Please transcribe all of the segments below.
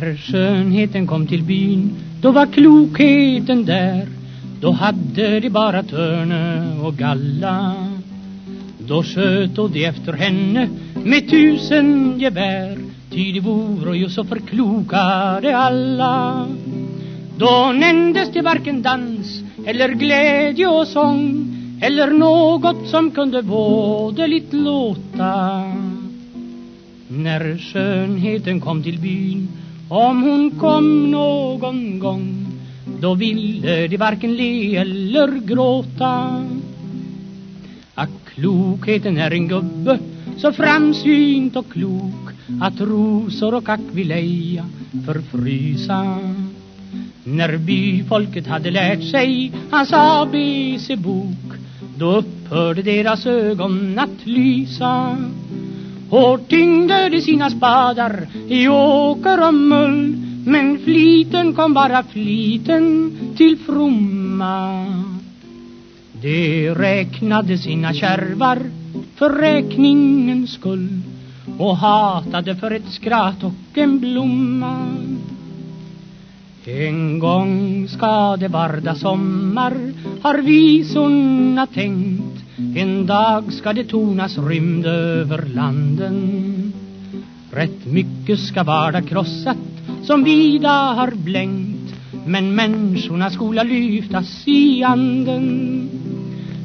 När skönheten kom till byn, då var klokheten där. Då hade de bara törne och galla. Då sköt de efter henne med tusen gevär. Ty de vore ju så förklokade alla. Då nämndes det varken dans eller glädje och sång eller något som kunde vådeligt låta. När skönheten kom till byn om hon kom någon gång Då ville de varken le eller gråta Att klokheten är en gubbe Så framsynt och klok Att rosor och akvileja förfrysa När byfolket hade lärt sig hans ABC-bok då upphörde deras ögon att lysa. Hårt tyngde de sina spadar i åker och mull. Men fliten kom bara fliten till fromma. De räknade sina kärvar för räkningens skull och hatade för ett skratt och en blomma. En gång ska det varda sommar har visorna tänkt. En dag ska det tonas rymd över landen. Rätt mycket ska varda krossat som vida har blänkt, Men människorna skola lyftas i anden.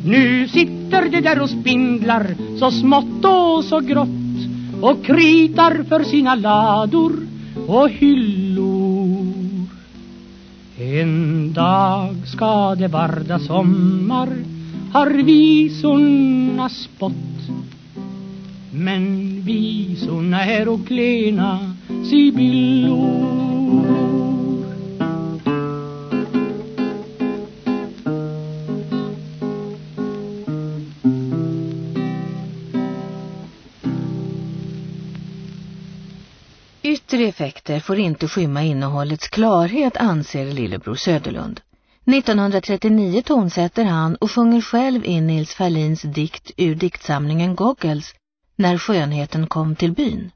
Nu sitter det där och spindlar så smått och så grått Och kritar för sina lador och hyllor. En dag ska det varda sommar har visorna spott. Men visorna är och klena Sibyllor. Yttre effekter får inte skymma innehållets klarhet anser lillebror Söderlund. 1939 tonsätter han och sjunger själv in Nils Ferlins dikt ur diktsamlingen Goggles, När skönheten kom till byn.